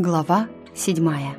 Глава седьмая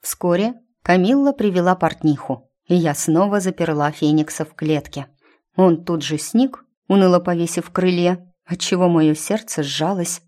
Вскоре Камилла привела портниху, и я снова заперла Феникса в клетке. Он тут же сник, уныло повесив крылья, отчего мое сердце сжалось.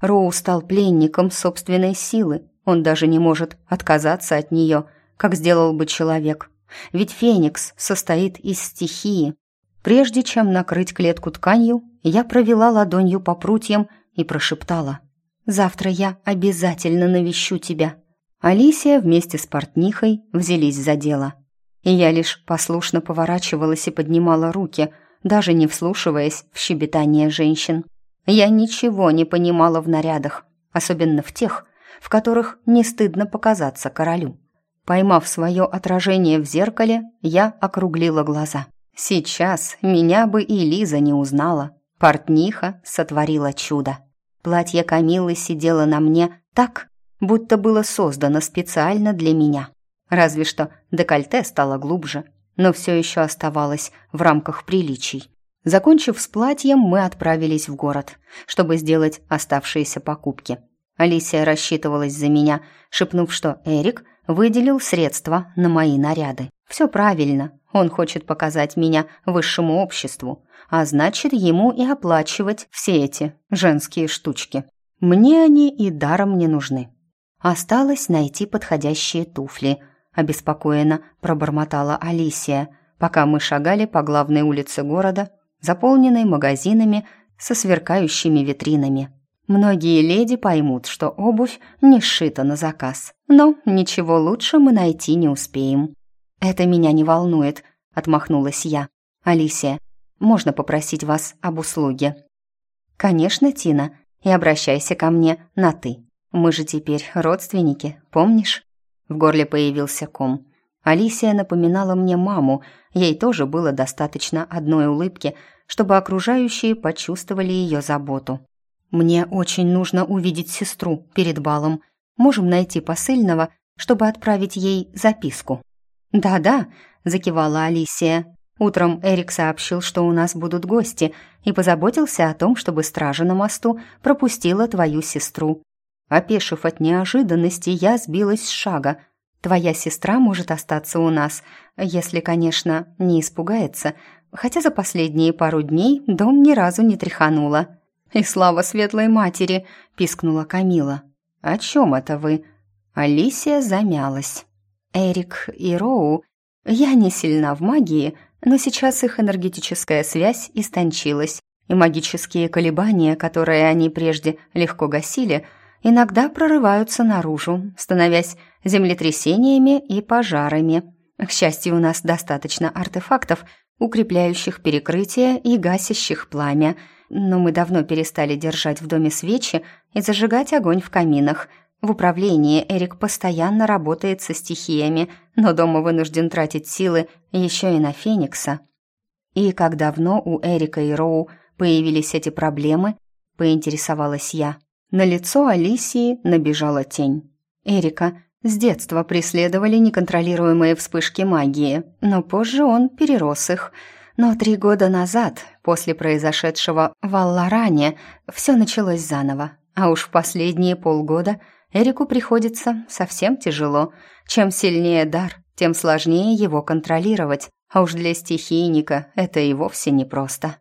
Роу стал пленником собственной силы, он даже не может отказаться от нее, как сделал бы человек. Ведь Феникс состоит из стихии. Прежде чем накрыть клетку тканью, я провела ладонью по прутьям и прошептала. «Завтра я обязательно навещу тебя». Алисия вместе с портнихой взялись за дело. И я лишь послушно поворачивалась и поднимала руки, даже не вслушиваясь в щебетание женщин. Я ничего не понимала в нарядах, особенно в тех, в которых не стыдно показаться королю. Поймав свое отражение в зеркале, я округлила глаза. Сейчас меня бы и Лиза не узнала. Портниха сотворила чудо. Платье Камилы сидело на мне так, будто было создано специально для меня. Разве что декольте стало глубже, но все еще оставалось в рамках приличий. Закончив с платьем, мы отправились в город, чтобы сделать оставшиеся покупки. Алисия рассчитывалась за меня, шепнув, что Эрик выделил средства на мои наряды. Все правильно, он хочет показать меня высшему обществу, а значит, ему и оплачивать все эти женские штучки. Мне они и даром не нужны. Осталось найти подходящие туфли, обеспокоенно пробормотала Алисия, пока мы шагали по главной улице города, заполненной магазинами со сверкающими витринами. Многие леди поймут, что обувь не сшита на заказ, но ничего лучше мы найти не успеем. «Это меня не волнует», — отмахнулась я. «Алисия, можно попросить вас об услуге?» «Конечно, Тина, и обращайся ко мне на «ты». Мы же теперь родственники, помнишь?» В горле появился ком. Алисия напоминала мне маму, ей тоже было достаточно одной улыбки, чтобы окружающие почувствовали ее заботу. «Мне очень нужно увидеть сестру перед балом. Можем найти посыльного, чтобы отправить ей записку». «Да-да», — закивала Алисия. «Утром Эрик сообщил, что у нас будут гости, и позаботился о том, чтобы стража на мосту пропустила твою сестру». Опешив от неожиданности, я сбилась с шага. «Твоя сестра может остаться у нас, если, конечно, не испугается, хотя за последние пару дней дом ни разу не тряханула». «И слава светлой матери!» — пискнула Камила. «О чем это вы?» Алисия замялась. Эрик и Роу, я не сильна в магии, но сейчас их энергетическая связь истончилась, и магические колебания, которые они прежде легко гасили, иногда прорываются наружу, становясь землетрясениями и пожарами. К счастью, у нас достаточно артефактов, укрепляющих перекрытие и гасящих пламя, но мы давно перестали держать в доме свечи и зажигать огонь в каминах – в управлении Эрик постоянно работает со стихиями, но дома вынужден тратить силы еще и на Феникса. И как давно у Эрика и Роу появились эти проблемы, поинтересовалась я. На лицо Алисии набежала тень. Эрика с детства преследовали неконтролируемые вспышки магии, но позже он перерос их. Но три года назад, после произошедшего в Алларане, все началось заново. А уж в последние полгода – Эрику приходится совсем тяжело. Чем сильнее дар, тем сложнее его контролировать, а уж для стихийника это и вовсе непросто.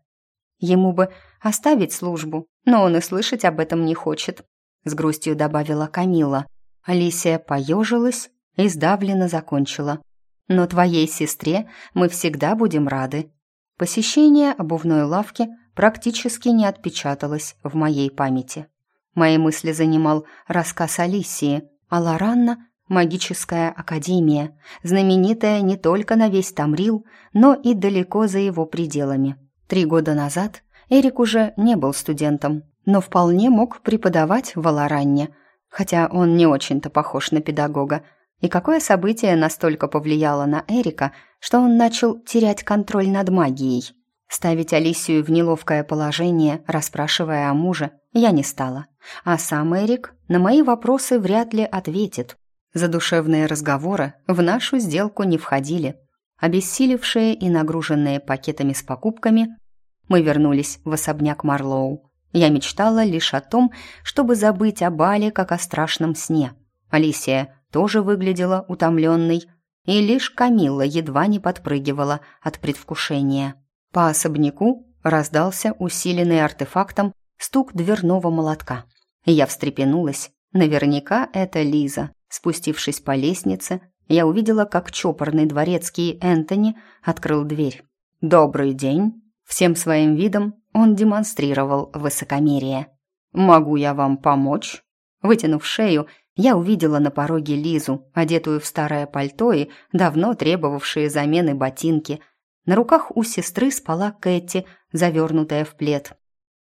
Ему бы оставить службу, но он и слышать об этом не хочет, с грустью добавила Камила. Алисия поежилась и сдавленно закончила. Но твоей сестре мы всегда будем рады. Посещение обувной лавки практически не отпечаталось в моей памяти. Мои мысли занимал рассказ Алисии, а Лоранна — магическая академия, знаменитая не только на весь Тамрил, но и далеко за его пределами. Три года назад Эрик уже не был студентом, но вполне мог преподавать в Аларанне, хотя он не очень-то похож на педагога. И какое событие настолько повлияло на Эрика, что он начал терять контроль над магией? Ставить Алисию в неловкое положение, расспрашивая о муже, я не стала. А сам Эрик на мои вопросы вряд ли ответит. Задушевные разговоры в нашу сделку не входили. Обессилевшие и нагруженные пакетами с покупками, мы вернулись в особняк Марлоу. Я мечтала лишь о том, чтобы забыть о бале, как о страшном сне. Алисия тоже выглядела утомленной, и лишь Камилла едва не подпрыгивала от предвкушения. По особняку раздался усиленный артефактом стук дверного молотка. Я встрепенулась. Наверняка это Лиза. Спустившись по лестнице, я увидела, как чопорный дворецкий Энтони открыл дверь. «Добрый день!» Всем своим видом он демонстрировал высокомерие. «Могу я вам помочь?» Вытянув шею, я увидела на пороге Лизу, одетую в старое пальто и давно требовавшие замены ботинки. На руках у сестры спала Кэти, завернутая в плед.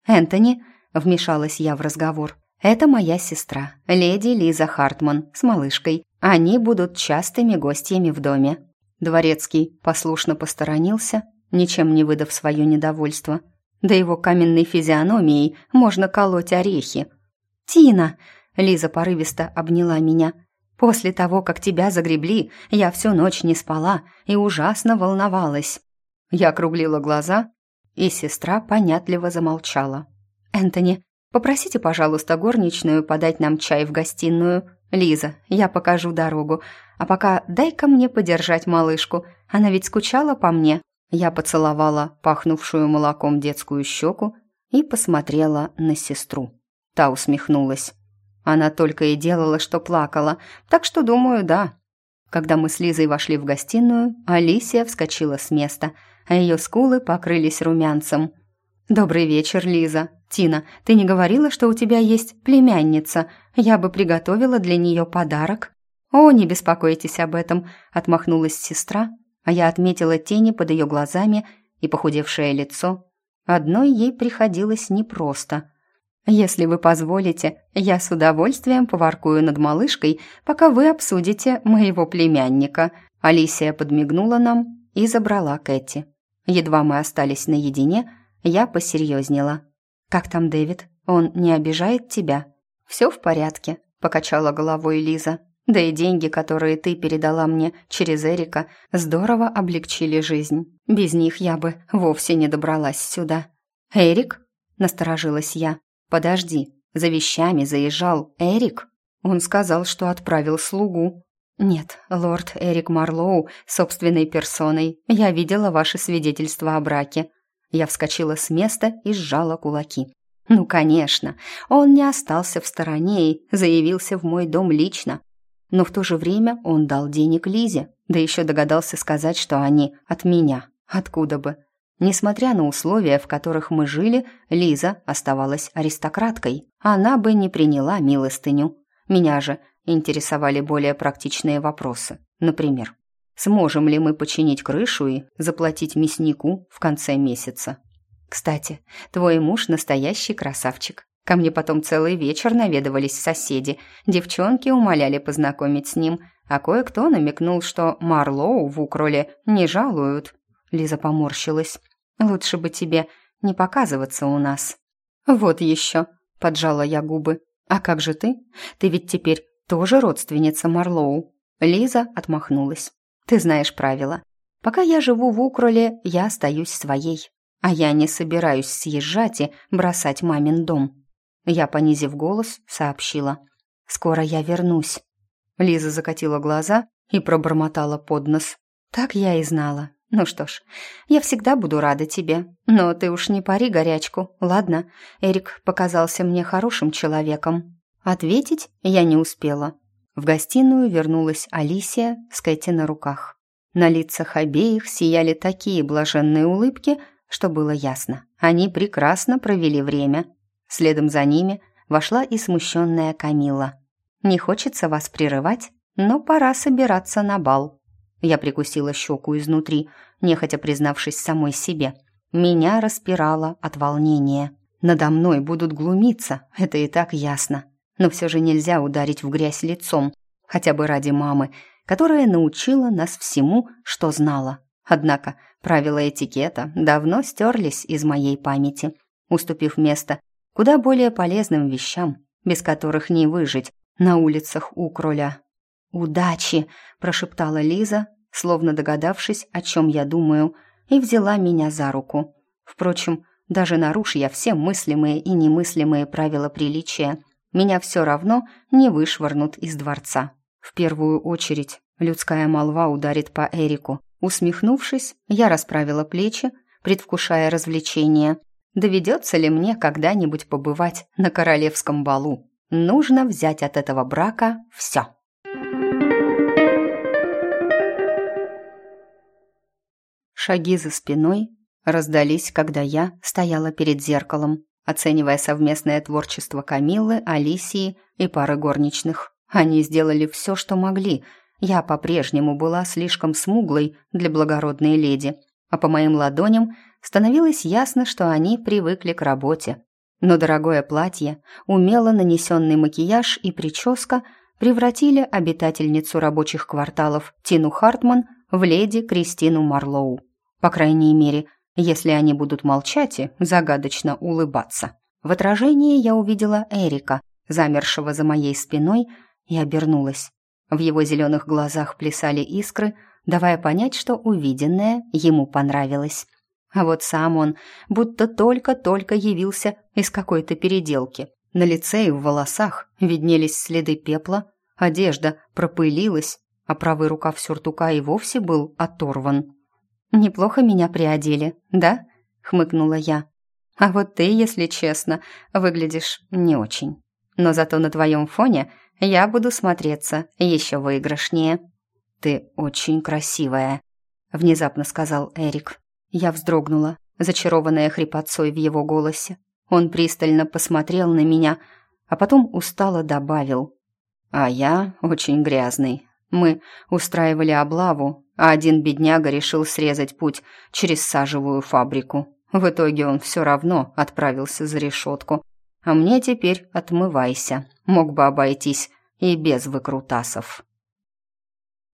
«Энтони», — вмешалась я в разговор, — «это моя сестра, леди Лиза Хартман, с малышкой. Они будут частыми гостями в доме». Дворецкий послушно посторонился, ничем не выдав свое недовольство. Да его каменной физиономией можно колоть орехи. «Тина!» — Лиза порывисто обняла меня. «После того, как тебя загребли, я всю ночь не спала и ужасно волновалась». Я округлила глаза, и сестра понятливо замолчала. «Энтони, попросите, пожалуйста, горничную подать нам чай в гостиную. Лиза, я покажу дорогу. А пока дай-ка мне подержать малышку. Она ведь скучала по мне». Я поцеловала пахнувшую молоком детскую щеку и посмотрела на сестру. Та усмехнулась. Она только и делала, что плакала, так что, думаю, да. Когда мы с Лизой вошли в гостиную, Алисия вскочила с места, а ее скулы покрылись румянцем. «Добрый вечер, Лиза. Тина, ты не говорила, что у тебя есть племянница? Я бы приготовила для нее подарок». «О, не беспокойтесь об этом», — отмахнулась сестра а я отметила тени под ее глазами и похудевшее лицо. Одной ей приходилось непросто. «Если вы позволите, я с удовольствием поваркую над малышкой, пока вы обсудите моего племянника». Алисия подмигнула нам и забрала Кэти. Едва мы остались наедине, я посерьезнела. «Как там Дэвид? Он не обижает тебя?» «Все в порядке», — покачала головой Лиза. Да и деньги, которые ты передала мне через Эрика, здорово облегчили жизнь. Без них я бы вовсе не добралась сюда. Эрик? Насторожилась я. Подожди, за вещами заезжал Эрик? Он сказал, что отправил слугу. Нет, лорд Эрик Марлоу собственной персоной. Я видела ваше свидетельство о браке. Я вскочила с места и сжала кулаки. Ну, конечно, он не остался в стороне и заявился в мой дом лично, но в то же время он дал денег Лизе, да еще догадался сказать, что они от меня. Откуда бы? Несмотря на условия, в которых мы жили, Лиза оставалась аристократкой. Она бы не приняла милостыню. Меня же интересовали более практичные вопросы. Например, сможем ли мы починить крышу и заплатить мяснику в конце месяца? Кстати, твой муж настоящий красавчик. Ко мне потом целый вечер наведывались соседи. Девчонки умоляли познакомить с ним, а кое-кто намекнул, что Марлоу в Укроле не жалуют. Лиза поморщилась. «Лучше бы тебе не показываться у нас». «Вот еще», — поджала я губы. «А как же ты? Ты ведь теперь тоже родственница Марлоу». Лиза отмахнулась. «Ты знаешь правила. Пока я живу в Укроле, я остаюсь своей. А я не собираюсь съезжать и бросать мамин дом. Я, понизив голос, сообщила. «Скоро я вернусь». Лиза закатила глаза и пробормотала под нос. «Так я и знала. Ну что ж, я всегда буду рада тебе. Но ты уж не пари горячку, ладно? Эрик показался мне хорошим человеком». Ответить я не успела. В гостиную вернулась Алисия с Кэти на руках. На лицах обеих сияли такие блаженные улыбки, что было ясно. Они прекрасно провели время. Следом за ними вошла и смущенная Камила. «Не хочется вас прерывать, но пора собираться на бал». Я прикусила щеку изнутри, нехотя признавшись самой себе. Меня распирало от волнения. Надо мной будут глумиться, это и так ясно. Но все же нельзя ударить в грязь лицом, хотя бы ради мамы, которая научила нас всему, что знала. Однако правила этикета давно стерлись из моей памяти, уступив место куда более полезным вещам, без которых не выжить на улицах у кроля. «Удачи!» – прошептала Лиза, словно догадавшись, о чем я думаю, и взяла меня за руку. Впрочем, даже нарушь я все мыслимые и немыслимые правила приличия, меня все равно не вышвырнут из дворца. В первую очередь людская молва ударит по Эрику. Усмехнувшись, я расправила плечи, предвкушая развлечения. Доведется ли мне когда-нибудь побывать на королевском балу? Нужно взять от этого брака все. Шаги за спиной раздались, когда я стояла перед зеркалом, оценивая совместное творчество Камиллы, Алисии и пары горничных. Они сделали все, что могли. Я по-прежнему была слишком смуглой для благородной леди, а по моим ладоням становилось ясно, что они привыкли к работе. Но дорогое платье, умело нанесенный макияж и прическа превратили обитательницу рабочих кварталов Тину Хартман в леди Кристину Марлоу. По крайней мере, если они будут молчать и загадочно улыбаться. В отражении я увидела Эрика, замершего за моей спиной, и обернулась. В его зеленых глазах плясали искры, давая понять, что увиденное ему понравилось. А вот сам он будто только-только явился из какой-то переделки. На лице и в волосах виднелись следы пепла, одежда пропылилась, а правый рукав сюртука и вовсе был оторван. «Неплохо меня приодели, да?» — хмыкнула я. «А вот ты, если честно, выглядишь не очень. Но зато на твоем фоне я буду смотреться еще выигрышнее». «Ты очень красивая», — внезапно сказал Эрик. Я вздрогнула, зачарованная хрипотцой в его голосе. Он пристально посмотрел на меня, а потом устало добавил. «А я очень грязный. Мы устраивали облаву, а один бедняга решил срезать путь через сажевую фабрику. В итоге он все равно отправился за решетку. А мне теперь отмывайся. Мог бы обойтись и без выкрутасов.